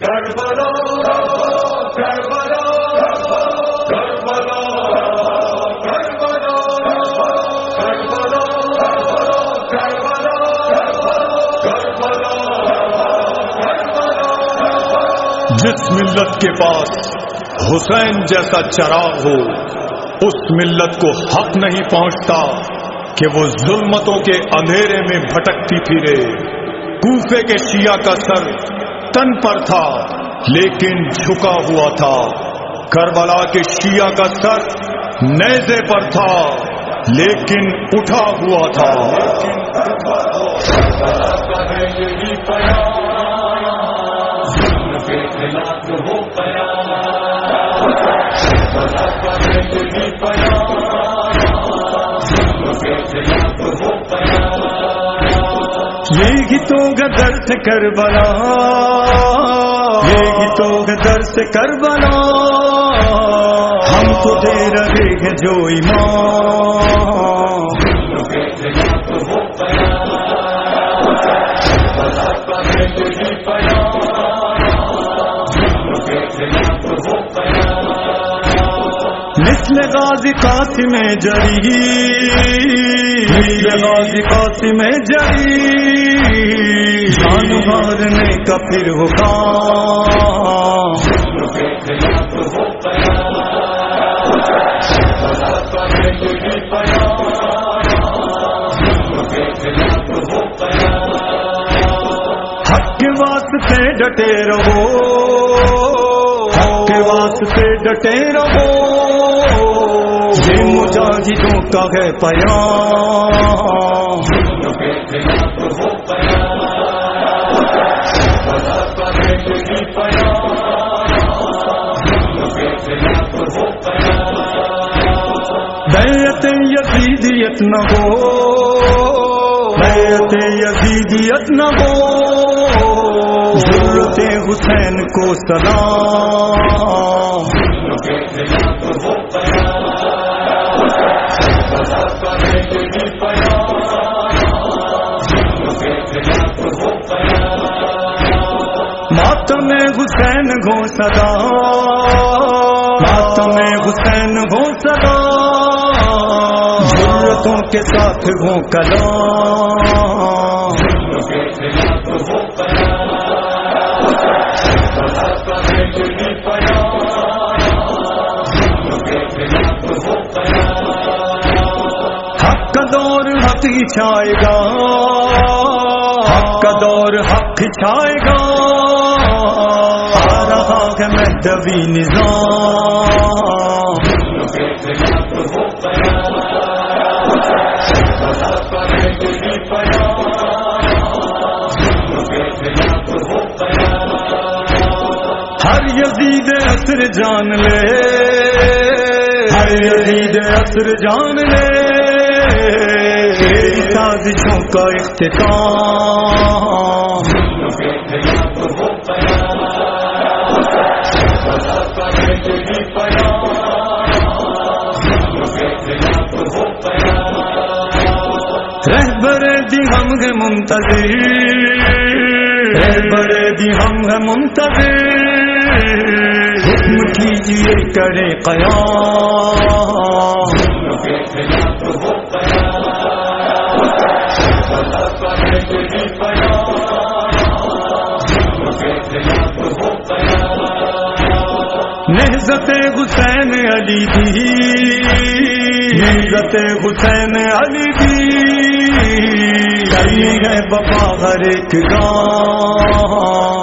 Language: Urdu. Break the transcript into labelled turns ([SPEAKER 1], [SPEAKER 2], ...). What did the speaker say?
[SPEAKER 1] جس ملت کے پاس حسین جیسا چراغ ہو، اس ملت کو حق نہیں پہنچتا کہ وہ ظلمتوں کے اندھیرے میں بھٹکتی پھرے۔ کوفے کے شیعہ کا سر تن پر تھا، لیکن جھکا ہوا تھا۔ کربلا کے شیعہ کا سر نیزے پر تھا، لیکن اٹھا ہوا تھا۔
[SPEAKER 2] یہ گیتوں کا درد کر بنا یہ گیتوں کا درد کر بنا ہم تو دے رہے ہیں جو ایمان۔ مثل غازی قاسم جری مثل غازی قاسم جری۔ جان مارنے کا پھر ہوگا حق کے واسطے ڈٹے رہو۔ کے واسطے ڈٹے رہو۔ یہ مجاہدوں کا ہے پیام بیعت یزیدیت نہ ہو۔ بیعت یزیدیت نہ ہو۔ ضرورت حسین کو سلام۔ ماتم حسین گو سدا ماتم حسین گو سدا ضرورتوں کے ساتھ ہو کلام حق ہی چھائے گا۔ حق کا دور حق ہی چھائے گا۔ آ رہا ہے مہدوی نظام۔ ہر یزید اثر جان لے۔ ہر یزید اثر جان لے۔ تیری سازشوں کا اختتام۔ رہبر دی ہم گے منتظر۔ رہبر دی ہم گے منتظر۔ حکم کیجیے کرے قیام۔ نہزت حسین علی دی نہزت حسین علی دی کئی ہے بابا ہر ایک گاؤں